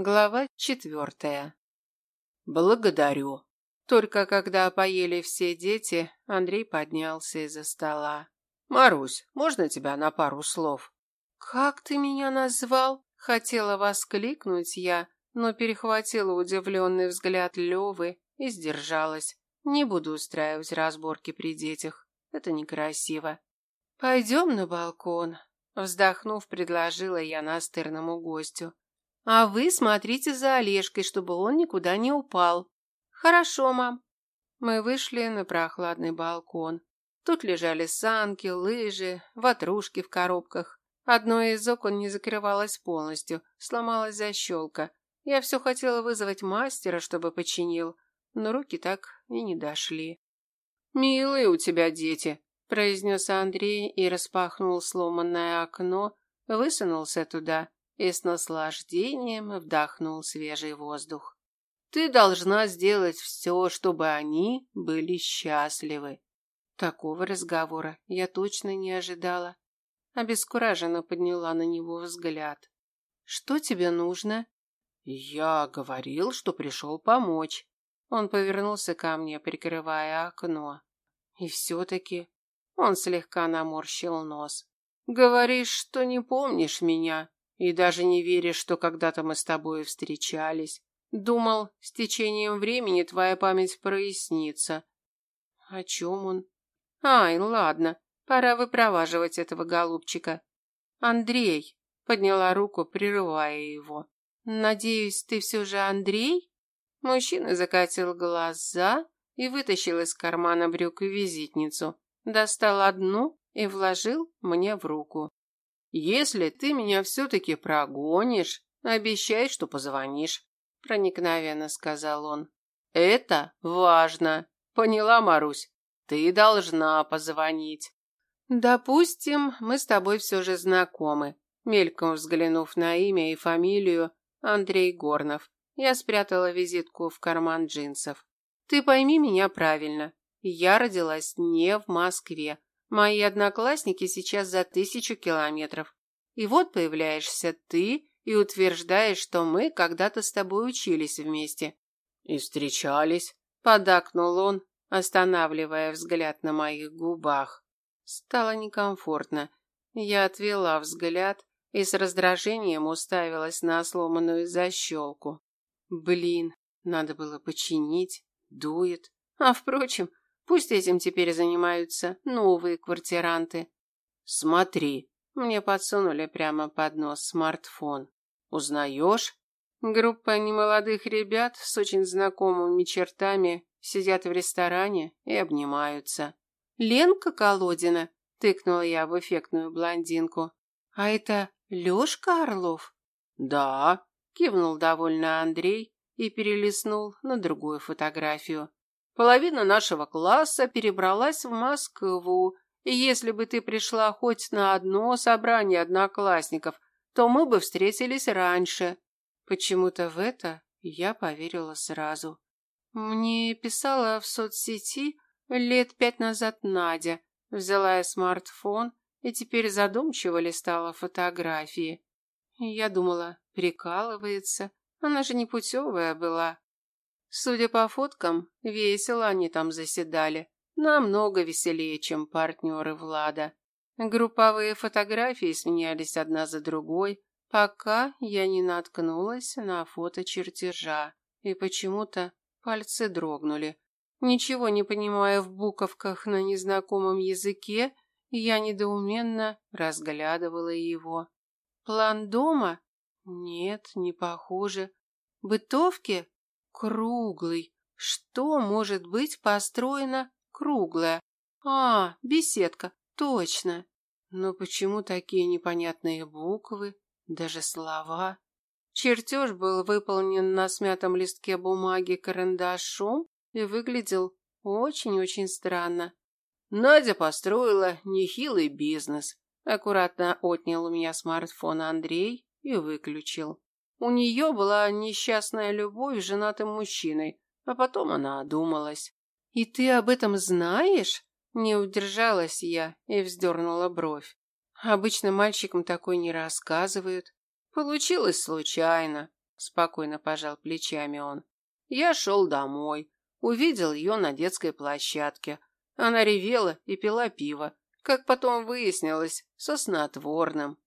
Глава четвертая. Благодарю. Только когда поели все дети, Андрей поднялся из-за стола. Марусь, можно тебя на пару слов? Как ты меня назвал? Хотела воскликнуть я, но перехватила удивленный взгляд Левы и сдержалась. Не буду устраивать разборки при детях. Это некрасиво. Пойдем на балкон. Вздохнув, предложила я настырному гостю. А вы смотрите за Олежкой, чтобы он никуда не упал. Хорошо, мам. Мы вышли на прохладный балкон. Тут лежали санки, лыжи, ватрушки в коробках. Одно из окон не закрывалось полностью, сломалась защелка. Я все хотела вызвать мастера, чтобы починил, но руки так и не дошли. «Милые у тебя дети», – произнес Андрей и распахнул сломанное окно, высунулся туда и с наслаждением вдохнул свежий воздух. Ты должна сделать все, чтобы они были счастливы. Такого разговора я точно не ожидала. Обескураженно подняла на него взгляд. Что тебе нужно? Я говорил, что пришел помочь. Он повернулся ко мне, прикрывая окно. И все-таки он слегка наморщил нос. Говоришь, что не помнишь меня. И даже не веришь, что когда-то мы с тобой встречались. Думал, с течением времени твоя память прояснится. О чем он? Ай, ладно, пора выпроваживать этого голубчика. Андрей, подняла руку, прерывая его. Надеюсь, ты все же Андрей? Мужчина закатил глаза и вытащил из кармана брюк визитницу. Достал одну и вложил мне в руку. Если ты меня все-таки прогонишь, обещай, что позвонишь, проникновенно сказал он. Это важно. Поняла, Марусь? Ты должна позвонить. Допустим, мы с тобой все же знакомы. Мельком взглянув на имя и фамилию, Андрей Горнов, я спрятала визитку в карман джинсов. Ты пойми меня правильно. Я родилась не в Москве, Мои одноклассники сейчас за тысячу километров. И вот появляешься ты и утверждаешь, что мы когда-то с тобой учились вместе. И встречались, подакнул он, останавливая взгляд на моих губах. Стало некомфортно. Я отвела взгляд и с раздражением уставилась на сломанную защелку. Блин, надо было починить, дует. А впрочем, Пусть этим теперь занимаются новые квартиранты. Смотри, мне подсунули прямо под нос смартфон. Узнаешь? Группа немолодых ребят с очень знакомыми чертами сидят в ресторане и обнимаются. Ленка Колодина, тыкнула я в эффектную блондинку. А это Лёшка Орлов? Да, кивнул довольно Андрей и перелистнул на другую фотографию. Половина нашего класса перебралась в Москву, и если бы ты пришла хоть на одно собрание одноклассников, то мы бы встретились раньше. Почему-то в это я поверила сразу. Мне писала в соцсети лет пять назад Надя, взяла я смартфон и теперь задумчиво листала фотографии. Я думала, прикалывается, она же не путевая была. Судя по фоткам, весело они там заседали. Намного веселее, чем партнеры Влада. Групповые фотографии сменялись одна за другой, пока я не наткнулась на фото чертежа. И почему-то пальцы дрогнули. Ничего не понимая в буковках на незнакомом языке, я недоуменно разглядывала его. План дома? Нет, не похоже. Бытовки? Круглый. Что может быть построено круглое? А, беседка, точно. Но почему такие непонятные буквы, даже слова? Чертеж был выполнен на смятом листке бумаги карандашом и выглядел очень-очень странно. Надя построила нехилый бизнес. Аккуратно отнял у меня смартфон Андрей и выключил. У нее была несчастная любовь с женатым мужчиной, а потом она одумалась. «И ты об этом знаешь?» Не удержалась я и вздернула бровь. Обычно мальчикам такой не рассказывают. Получилось случайно. спокойно пожал плечами он. Я шел домой, увидел ее на детской площадке. Она ревела и пила пиво, как потом выяснилось, со снотворным.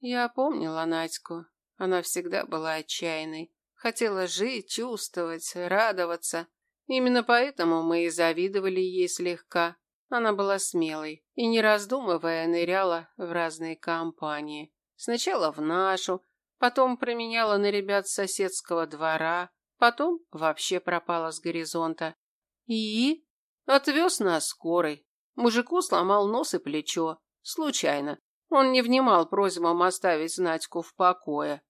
Я помнила Надьку. Она всегда была отчаянной. Хотела жить, чувствовать, радоваться. Именно поэтому мы и завидовали ей слегка. Она была смелой и, не раздумывая, ныряла в разные компании. Сначала в нашу, потом променяла на ребят соседского двора, потом вообще пропала с горизонта. И отвез нас скорой. Мужику сломал нос и плечо. Случайно. Он не внимал просьбам оставить Надьку в покое.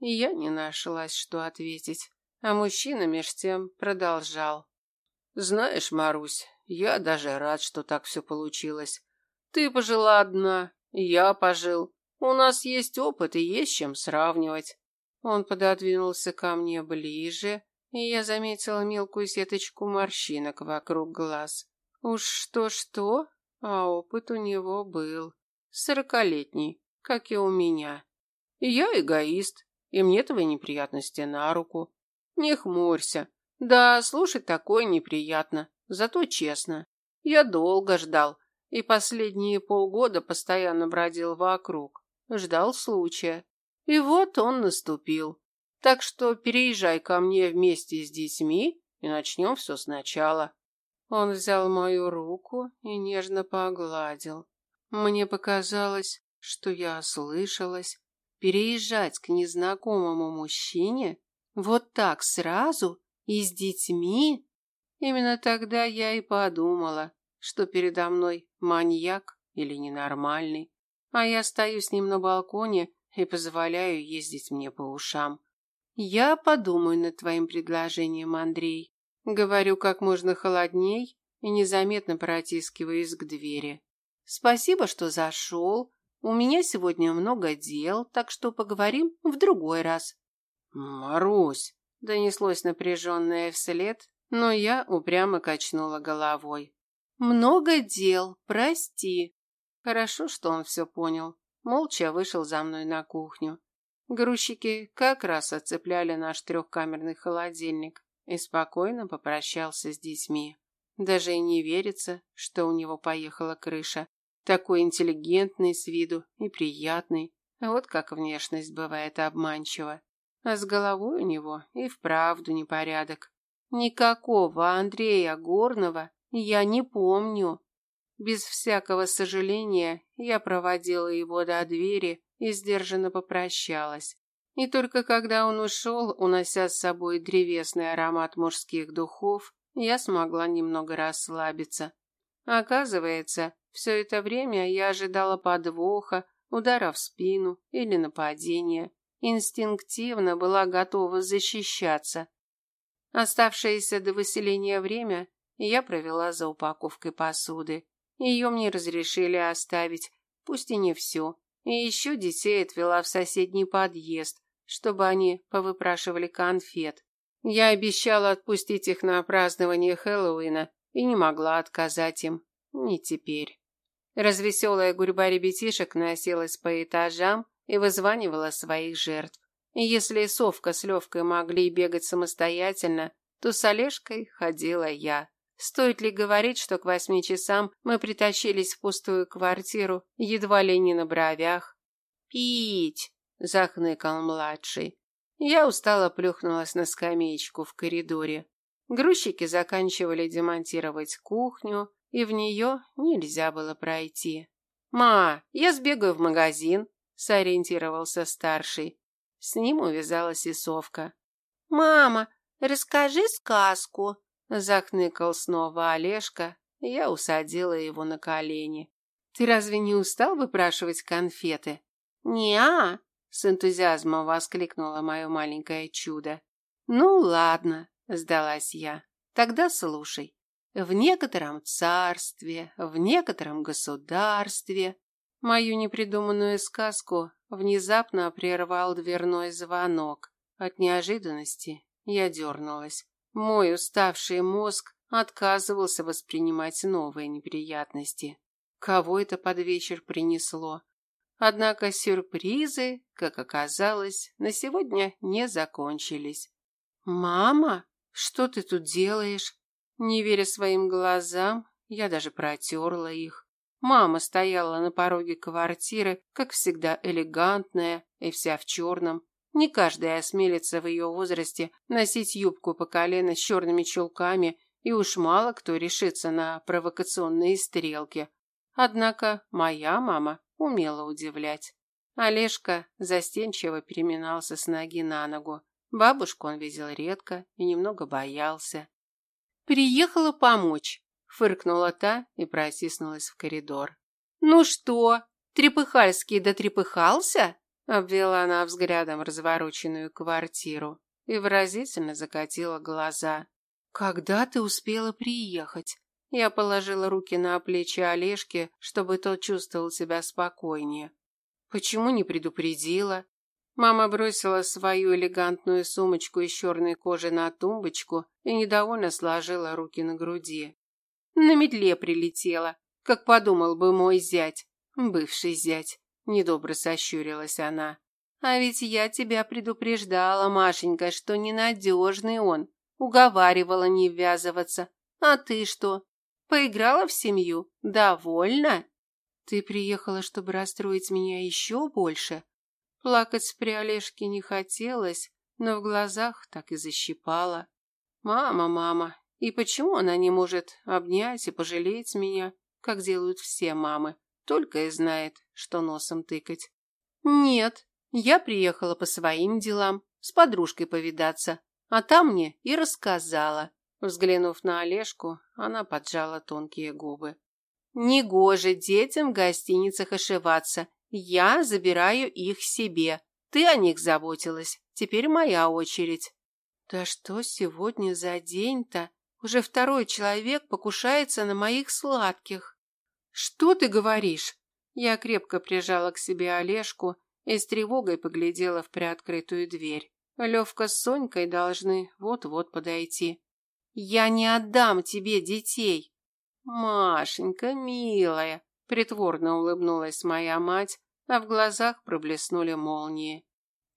Я не нашлась, что ответить. А мужчина меж тем продолжал. «Знаешь, Марусь, я даже рад, что так все получилось. Ты пожила одна, я пожил. У нас есть опыт и есть чем сравнивать. Он пододвинулся ко мне ближе, и я заметила мелкую сеточку морщинок вокруг глаз. Уж что-что, а опыт у него был. Сорокалетний, как и у меня. я эгоист, и мне твои неприятности на руку. Не хмурься. Да, слушать такое неприятно, зато честно. Я долго ждал, и последние полгода постоянно бродил вокруг. Ждал случая. И вот он наступил. Так что переезжай ко мне вместе с детьми и начнем все сначала. Он взял мою руку и нежно погладил. Мне показалось, что я ослышалась. Переезжать к незнакомому мужчине? Вот так сразу? И с детьми? Именно тогда я и подумала, что передо мной маньяк или ненормальный. А я стою с ним на балконе и позволяю ездить мне по ушам. Я подумаю над твоим предложением, Андрей. Говорю как можно холодней и незаметно протискиваясь к двери. Спасибо, что зашел. У меня сегодня много дел, так что поговорим в другой раз. Марусь, донеслось напряженное вслед, но я упрямо качнула головой. Много дел, прости. Хорошо, что он все понял молча вышел за мной на кухню. Грузчики как раз отцепляли наш трехкамерный холодильник и спокойно попрощался с детьми. Даже и не верится, что у него поехала крыша. Такой интеллигентный с виду и приятный. Вот как внешность бывает обманчива. А с головой у него и вправду непорядок. Никакого Андрея Горного я не помню. Без всякого сожаления я проводила его до двери и сдержанно попрощалась. И только когда он ушел, унося с собой древесный аромат мужских духов, я смогла немного расслабиться. Оказывается, все это время я ожидала подвоха, удара в спину или нападения. Инстинктивно была готова защищаться. Оставшееся до выселения время я провела за упаковкой посуды. Ее мне разрешили оставить, пусть и не все. И еще детей отвела в соседний подъезд, чтобы они повыпрашивали конфет. Я обещала отпустить их на празднование Хэллоуина и не могла отказать им. Не теперь. Развеселая гурьба ребятишек носилась по этажам и вызванивала своих жертв. И если Совка с Левкой могли бегать самостоятельно, то с Олежкой ходила я. Стоит ли говорить, что к восьми часам мы притащились в пустую квартиру, едва ли не на бровях? «Пить!» – захныкал младший. Я устало плюхнулась на скамеечку в коридоре. Грузчики заканчивали демонтировать кухню, и в нее нельзя было пройти. «Ма, я сбегаю в магазин», – сориентировался старший. С ним увязалась и совка. «Мама, расскажи сказку», Захныкал снова Олежка, я усадила его на колени. «Ты разве не устал выпрашивать конфеты?» «Не-а!» — с энтузиазмом воскликнула мое маленькое чудо. «Ну ладно», — сдалась я. «Тогда слушай. В некотором царстве, в некотором государстве...» Мою непридуманную сказку внезапно прервал дверной звонок. От неожиданности я дернулась. Мой уставший мозг отказывался воспринимать новые неприятности. Кого это под вечер принесло? Однако сюрпризы, как оказалось, на сегодня не закончились. «Мама, что ты тут делаешь?» Не веря своим глазам, я даже протерла их. Мама стояла на пороге квартиры, как всегда элегантная и вся в черном. Не каждый осмелится в ее возрасте носить юбку по колено с черными чулками, и уж мало кто решится на провокационные стрелки. Однако моя мама умела удивлять. Олежка застенчиво переминался с ноги на ногу. Бабушку он видел редко и немного боялся. «Приехала помочь», — фыркнула та и протиснулась в коридор. «Ну что, Трепыхальский дотрепыхался?» — обвела она взглядом развороченную квартиру и выразительно закатила глаза. «Когда ты успела приехать?» Я положила руки на плечи Олежки, чтобы тот чувствовал себя спокойнее. «Почему не предупредила?» Мама бросила свою элегантную сумочку из черной кожи на тумбочку и недовольно сложила руки на груди. На метле прилетела, как подумал бы мой зять, бывший зять. Недобро сощурилась она. А ведь я тебя предупреждала, Машенька, что ненадежный он. Уговаривала не ввязываться. А ты что? Поиграла в семью? Довольна? Ты приехала, чтобы расстроить меня еще больше? Плакать при Олежке не хотелось, но в глазах так и защипало. Мама, мама, и почему она не может обнять и пожалеть меня, как делают все мамы? Только и знает, что носом тыкать. Нет, я приехала по своим делам, с подружкой повидаться, а там мне и рассказала. Взглянув на Олежку, она поджала тонкие губы. Негоже детям в гостиницах ошиваться я забираю их себе. Ты о них заботилась. Теперь моя очередь. Да что сегодня за день-то? Уже второй человек покушается на моих сладких. Что ты говоришь? Я крепко прижала к себе Олежку и с тревогой поглядела в приоткрытую дверь. Левка с Сонькой должны вот-вот подойти. Я не отдам тебе детей. Машенька, милая, Притворно улыбнулась моя мать, а в глазах проблеснули молнии.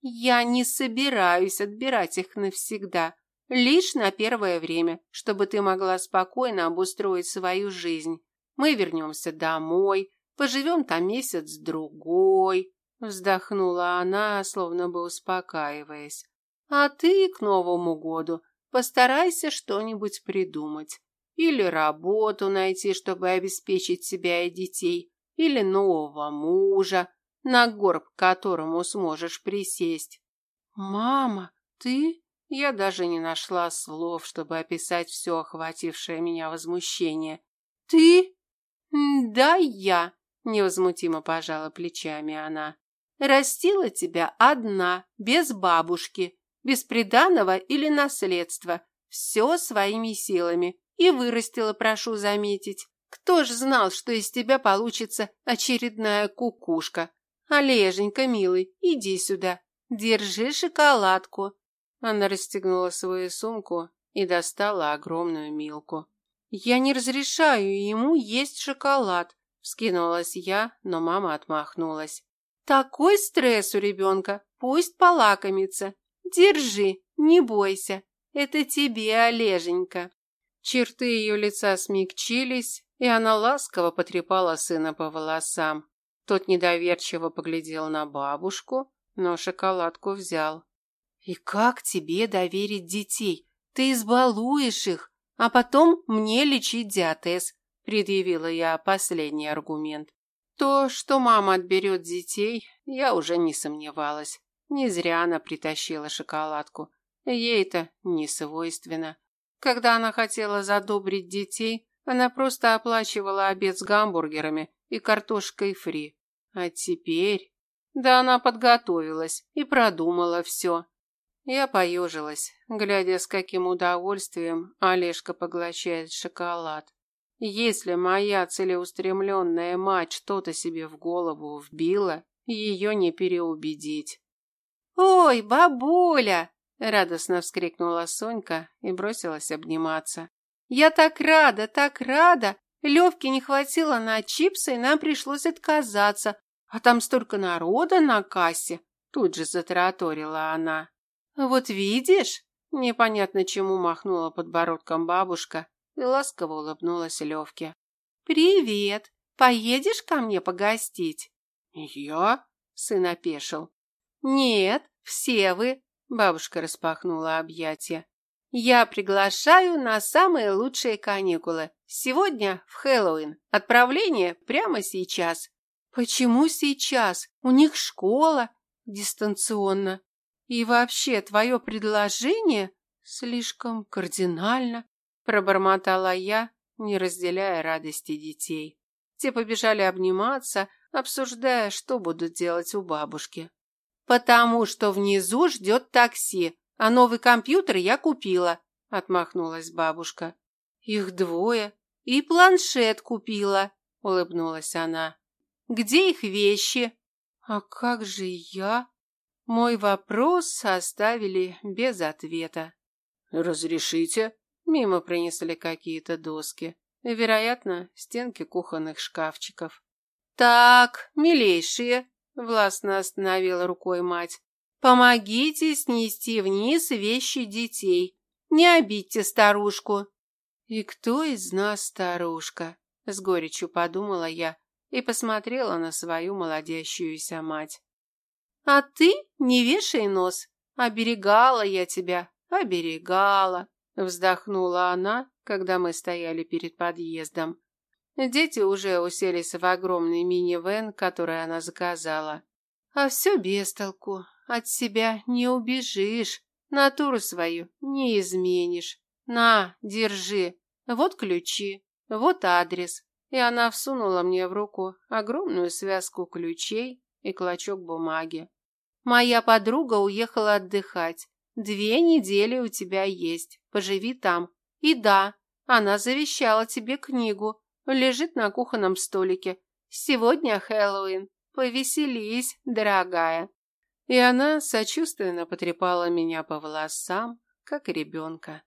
Я не собираюсь отбирать их навсегда, лишь на первое время, чтобы ты могла спокойно обустроить свою жизнь. Мы вернемся домой, поживем там месяц-другой. Вздохнула она, словно бы успокаиваясь. А ты к Новому году постарайся что-нибудь придумать. Или работу найти, чтобы обеспечить себя и детей, или нового мужа, на горб которому сможешь присесть. Мама, ты? Я даже не нашла слов, чтобы описать все охватившее меня возмущение. Ты? Да, я, невозмутимо пожала плечами она. Растила тебя одна, без бабушки, без приданого или наследства, все своими силами. И вырастила, прошу заметить. Кто ж знал, что из тебя получится очередная кукушка? Олеженька, милый, иди сюда. Держи шоколадку. Она расстегнула свою сумку и достала огромную милку. Я не разрешаю ему есть шоколад, вскинулась я, но мама отмахнулась. Такой стресс у ребенка, пусть полакомится. Держи, не бойся. Это тебе, Олеженька. Черты ее лица смягчились, и она ласково потрепала сына по волосам. Тот недоверчиво поглядел на бабушку, но шоколадку взял. «И как тебе доверить детей? Ты избалуешь их, а потом мне лечить диатез», предъявила я последний аргумент. То, что мама отберет детей, я уже не сомневалась. Не зря она притащила шоколадку. Ей это не свойственно. Когда она хотела задобрить детей, она просто оплачивала обед с гамбургерами и картошкой фри. А теперь... Да она подготовилась и продумала все. Я поежилась, глядя, с каким удовольствием Олежка поглощает шоколад. Если моя целеустремленная мать что-то себе в голову вбила, ее не переубедить. «Ой, бабуля!» Радостно вскрикнула Сонька и бросилась обниматься. «Я так рада, так рада! Левке не хватило на чипсы, и нам пришлось отказаться. А там столько народа на кассе, тут же затараторила она. Вот видишь? Непонятно чему махнула подбородком бабушка и ласково улыбнулась Левке. «Привет! Поедешь ко мне погостить?» «Я?» – сын опешил. «Нет, все вы!» – бабушка распахнула объятия. «Я приглашаю на самые лучшие каникулы. Сегодня в Хэллоуин. Отправление прямо сейчас». «Почему сейчас? У них школа. Дистанционно. И вообще, твое предложение слишком кардинально», – пробормотала я, не разделяя радости детей. Те побежали обниматься, обсуждая, что будут делать у бабушки. «Потому что внизу ждет такси, а новый компьютер я купила», – отмахнулась бабушка. «Их двое. И планшет купила», – улыбнулась она. «Где их вещи?» «А как же я?» Мой вопрос оставили без ответа. «Разрешите?» Мимо принесли какие-то доски. Вероятно, стенки кухонных шкафчиков. «Так, милейшие!» – властно остановила рукой мать. «Помогите снести вниз вещи детей. Не обидьте старушку». «И кто из нас старушка?» – с горечью подумала я и посмотрела на свою молодящуюся мать. «А ты не вешай нос. Оберегала я тебя, оберегала», – вздохнула она, когда мы стояли перед подъездом. Дети уже уселись в огромный мини-вэн, который она заказала. А все без толку. От себя не убежишь, натуру свою не изменишь. На, держи. Вот ключи, вот адрес. И она всунула мне в руку огромную связку ключей и клочок бумаги. Моя подруга уехала отдыхать. Две недели у тебя есть. Поживи там. И да, она завещала тебе книгу. Лежит на кухонном столике. Сегодня Хэллоуин. Повеселись, дорогая. И она сочувственно потрепала меня по волосам, как ребенка.